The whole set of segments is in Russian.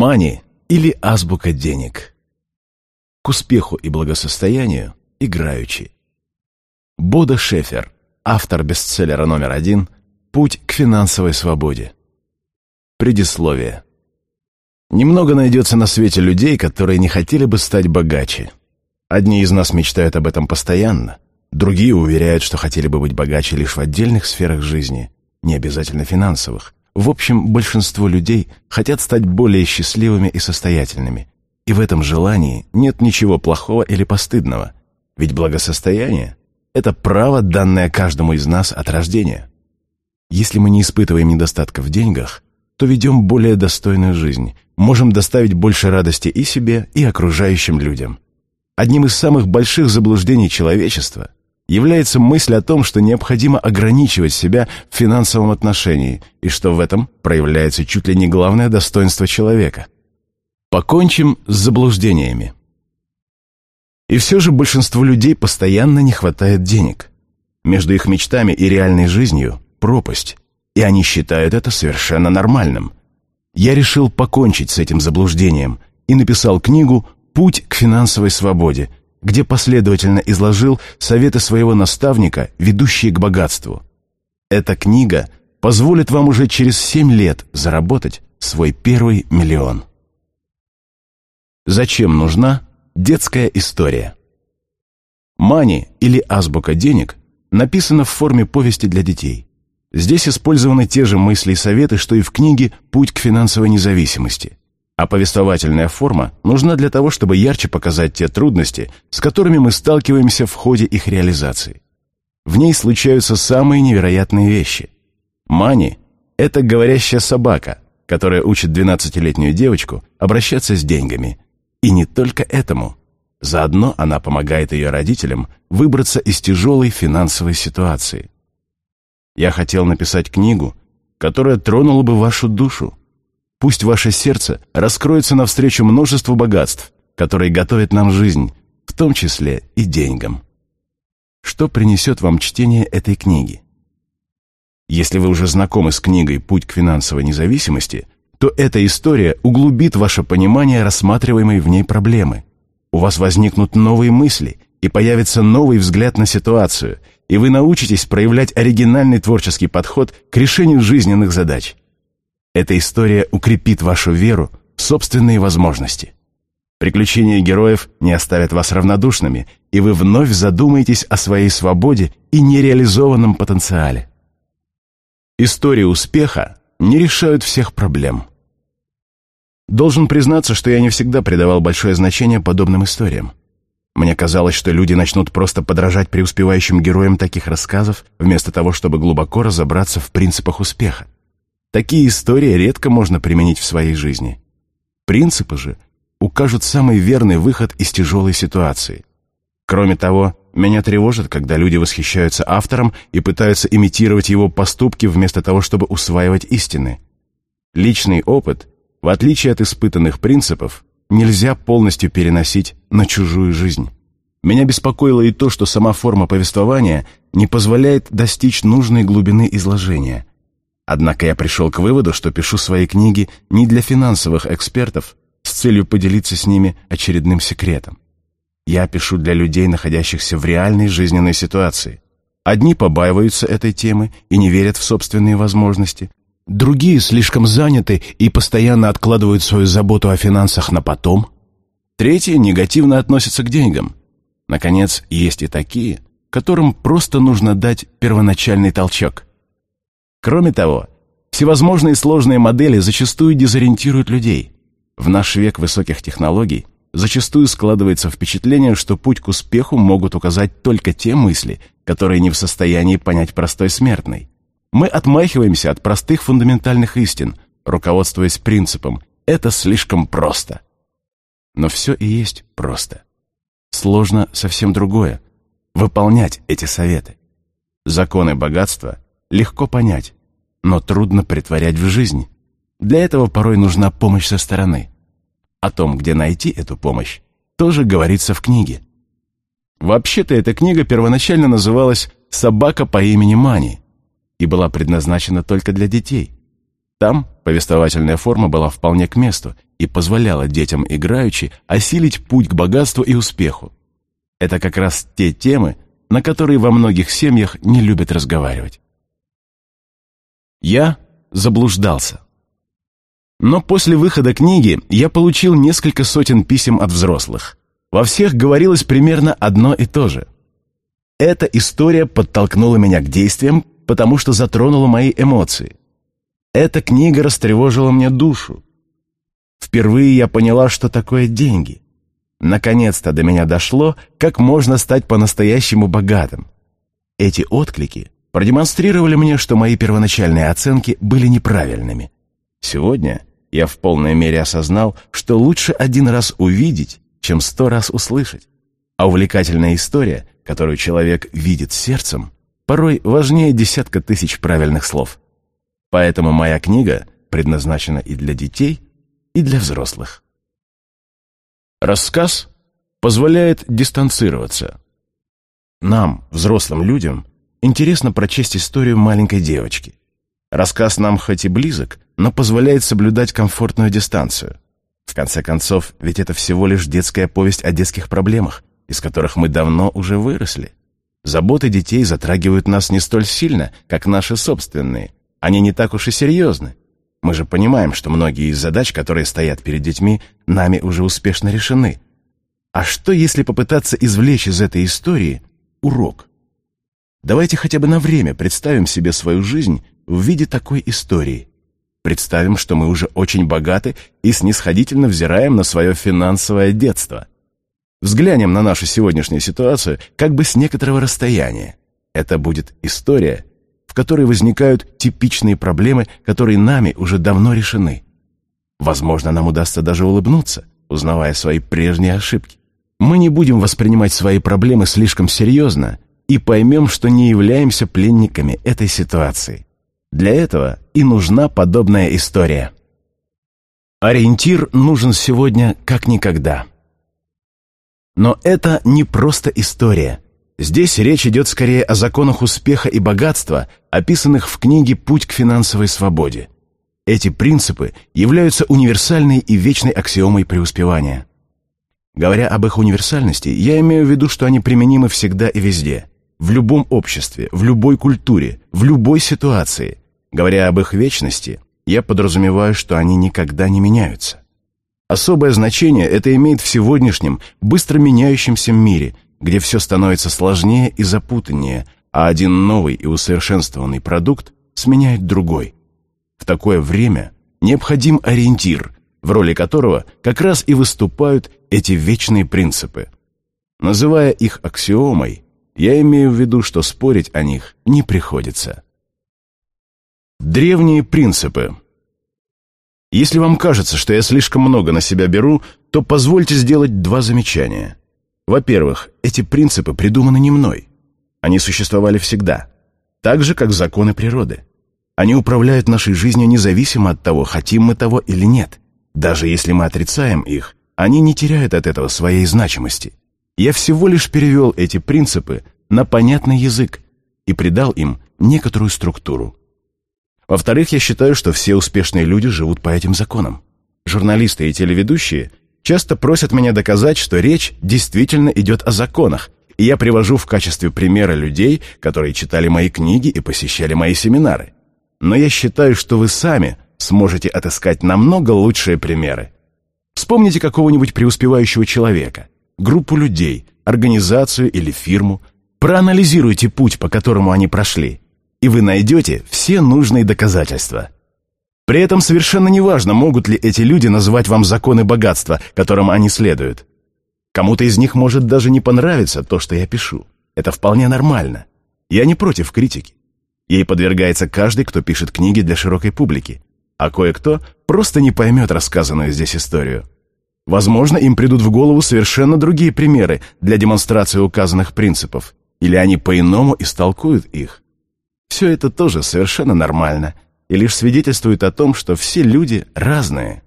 Мани или азбука денег. К успеху и благосостоянию играючи. Бода Шефер, автор бестселлера номер один «Путь к финансовой свободе». Предисловие. Немного найдется на свете людей, которые не хотели бы стать богаче. Одни из нас мечтают об этом постоянно, другие уверяют, что хотели бы быть богаче лишь в отдельных сферах жизни, не обязательно финансовых. В общем, большинство людей хотят стать более счастливыми и состоятельными. И в этом желании нет ничего плохого или постыдного. Ведь благосостояние – это право, данное каждому из нас от рождения. Если мы не испытываем недостатка в деньгах, то ведем более достойную жизнь, можем доставить больше радости и себе, и окружающим людям. Одним из самых больших заблуждений человечества является мысль о том, что необходимо ограничивать себя в финансовом отношении и что в этом проявляется чуть ли не главное достоинство человека. Покончим с заблуждениями. И все же большинству людей постоянно не хватает денег. Между их мечтами и реальной жизнью пропасть, и они считают это совершенно нормальным. Я решил покончить с этим заблуждением и написал книгу «Путь к финансовой свободе», где последовательно изложил советы своего наставника, ведущие к богатству. Эта книга позволит вам уже через 7 лет заработать свой первый миллион. Зачем нужна детская история? Мани или азбука денег написана в форме повести для детей. Здесь использованы те же мысли и советы, что и в книге «Путь к финансовой независимости». А повествовательная форма нужна для того, чтобы ярче показать те трудности, с которыми мы сталкиваемся в ходе их реализации. В ней случаются самые невероятные вещи. Мани – это говорящая собака, которая учит 12-летнюю девочку обращаться с деньгами. И не только этому. Заодно она помогает ее родителям выбраться из тяжелой финансовой ситуации – я хотел написать книгу, которая тронула бы вашу душу. Пусть ваше сердце раскроется навстречу множеству богатств, которые готовят нам жизнь, в том числе и деньгам. Что принесет вам чтение этой книги? Если вы уже знакомы с книгой «Путь к финансовой независимости», то эта история углубит ваше понимание рассматриваемой в ней проблемы. У вас возникнут новые мысли и появится новый взгляд на ситуацию – и вы научитесь проявлять оригинальный творческий подход к решению жизненных задач. Эта история укрепит вашу веру в собственные возможности. Приключения героев не оставят вас равнодушными, и вы вновь задумаетесь о своей свободе и нереализованном потенциале. Истории успеха не решают всех проблем. Должен признаться, что я не всегда придавал большое значение подобным историям. Мне казалось, что люди начнут просто подражать преуспевающим героям таких рассказов, вместо того, чтобы глубоко разобраться в принципах успеха. Такие истории редко можно применить в своей жизни. Принципы же укажут самый верный выход из тяжелой ситуации. Кроме того, меня тревожит, когда люди восхищаются автором и пытаются имитировать его поступки вместо того, чтобы усваивать истины. Личный опыт, в отличие от испытанных принципов, нельзя полностью переносить на чужую жизнь. Меня беспокоило и то, что сама форма повествования не позволяет достичь нужной глубины изложения. Однако я пришел к выводу, что пишу свои книги не для финансовых экспертов с целью поделиться с ними очередным секретом. Я пишу для людей, находящихся в реальной жизненной ситуации. Одни побаиваются этой темы и не верят в собственные возможности, Другие слишком заняты и постоянно откладывают свою заботу о финансах на потом. Третьи негативно относятся к деньгам. Наконец, есть и такие, которым просто нужно дать первоначальный толчок. Кроме того, всевозможные сложные модели зачастую дезориентируют людей. В наш век высоких технологий зачастую складывается впечатление, что путь к успеху могут указать только те мысли, которые не в состоянии понять простой смертный. Мы отмахиваемся от простых фундаментальных истин, руководствуясь принципом «это слишком просто». Но все и есть просто. Сложно совсем другое — выполнять эти советы. Законы богатства легко понять, но трудно притворять в жизнь. Для этого порой нужна помощь со стороны. О том, где найти эту помощь, тоже говорится в книге. Вообще-то эта книга первоначально называлась «Собака по имени Мани», и была предназначена только для детей. Там повествовательная форма была вполне к месту и позволяла детям играючи осилить путь к богатству и успеху. Это как раз те темы, на которые во многих семьях не любят разговаривать. Я заблуждался. Но после выхода книги я получил несколько сотен писем от взрослых. Во всех говорилось примерно одно и то же. Эта история подтолкнула меня к действиям, потому что затронула мои эмоции. Эта книга растревожила мне душу. Впервые я поняла, что такое деньги. Наконец-то до меня дошло, как можно стать по-настоящему богатым. Эти отклики продемонстрировали мне, что мои первоначальные оценки были неправильными. Сегодня я в полной мере осознал, что лучше один раз увидеть, чем сто раз услышать. А увлекательная история, которую человек видит сердцем, порой важнее десятка тысяч правильных слов. Поэтому моя книга предназначена и для детей, и для взрослых. Рассказ позволяет дистанцироваться. Нам, взрослым людям, интересно прочесть историю маленькой девочки. Рассказ нам хоть и близок, но позволяет соблюдать комфортную дистанцию. В конце концов, ведь это всего лишь детская повесть о детских проблемах, из которых мы давно уже выросли. Заботы детей затрагивают нас не столь сильно, как наши собственные. Они не так уж и серьезны. Мы же понимаем, что многие из задач, которые стоят перед детьми, нами уже успешно решены. А что, если попытаться извлечь из этой истории урок? Давайте хотя бы на время представим себе свою жизнь в виде такой истории. Представим, что мы уже очень богаты и снисходительно взираем на свое финансовое детство. Взглянем на нашу сегодняшнюю ситуацию как бы с некоторого расстояния. Это будет история, в которой возникают типичные проблемы, которые нами уже давно решены. Возможно, нам удастся даже улыбнуться, узнавая свои прежние ошибки. Мы не будем воспринимать свои проблемы слишком серьезно и поймем, что не являемся пленниками этой ситуации. Для этого и нужна подобная история. Ориентир нужен сегодня как никогда. Но это не просто история – Здесь речь идет скорее о законах успеха и богатства, описанных в книге «Путь к финансовой свободе». Эти принципы являются универсальной и вечной аксиомой преуспевания. Говоря об их универсальности, я имею в виду, что они применимы всегда и везде, в любом обществе, в любой культуре, в любой ситуации. Говоря об их вечности, я подразумеваю, что они никогда не меняются. Особое значение это имеет в сегодняшнем, быстро меняющемся мире – где все становится сложнее и запутаннее, а один новый и усовершенствованный продукт сменяет другой. В такое время необходим ориентир, в роли которого как раз и выступают эти вечные принципы. Называя их аксиомой, я имею в виду, что спорить о них не приходится. Древние принципы Если вам кажется, что я слишком много на себя беру, то позвольте сделать два замечания. Во-первых, эти принципы придуманы не мной. Они существовали всегда, так же, как законы природы. Они управляют нашей жизнью независимо от того, хотим мы того или нет. Даже если мы отрицаем их, они не теряют от этого своей значимости. Я всего лишь перевел эти принципы на понятный язык и придал им некоторую структуру. Во-вторых, я считаю, что все успешные люди живут по этим законам. Журналисты и телеведущие часто просят меня доказать, что речь действительно идет о законах, и я привожу в качестве примера людей, которые читали мои книги и посещали мои семинары. Но я считаю, что вы сами сможете отыскать намного лучшие примеры. Вспомните какого-нибудь преуспевающего человека, группу людей, организацию или фирму, проанализируйте путь, по которому они прошли, и вы найдете все нужные доказательства – при этом совершенно неважно, могут ли эти люди назвать вам законы богатства, которым они следуют. Кому-то из них может даже не понравиться то, что я пишу. Это вполне нормально. Я не против критики. Ей подвергается каждый, кто пишет книги для широкой публики. А кое-кто просто не поймет рассказанную здесь историю. Возможно, им придут в голову совершенно другие примеры для демонстрации указанных принципов, или они по-иному истолкуют их. Все это тоже совершенно нормально – и лишь свидетельствует о том, что все люди разные.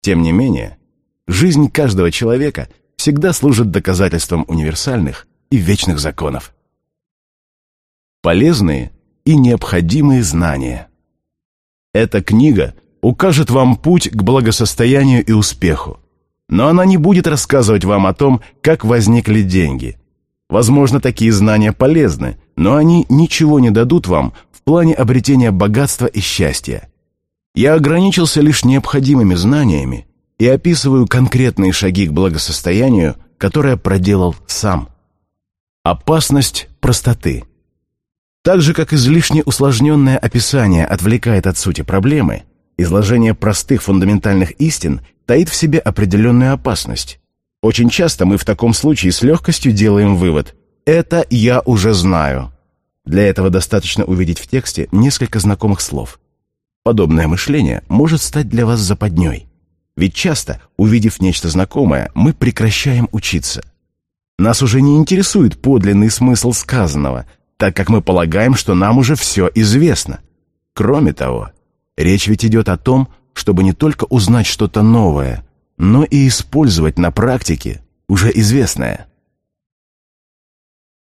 Тем не менее, жизнь каждого человека всегда служит доказательством универсальных и вечных законов. Полезные и необходимые знания – Эта книга укажет вам путь к благосостоянию и успеху. Но она не будет рассказывать вам о том, как возникли деньги. Возможно, такие знания полезны, но они ничего не дадут вам в плане обретения богатства и счастья. Я ограничился лишь необходимыми знаниями и описываю конкретные шаги к благосостоянию, которое проделал сам. Опасность простоты. Так же, как излишне усложненное описание отвлекает от сути проблемы, изложение простых фундаментальных истин таит в себе определенную опасность. Очень часто мы в таком случае с легкостью делаем вывод «это я уже знаю». Для этого достаточно увидеть в тексте несколько знакомых слов. Подобное мышление может стать для вас западней. Ведь часто, увидев нечто знакомое, мы прекращаем учиться. Нас уже не интересует подлинный смысл сказанного, так как мы полагаем, что нам уже все известно. Кроме того, речь ведь идет о том, чтобы не только узнать что-то новое, но и использовать на практике уже известное.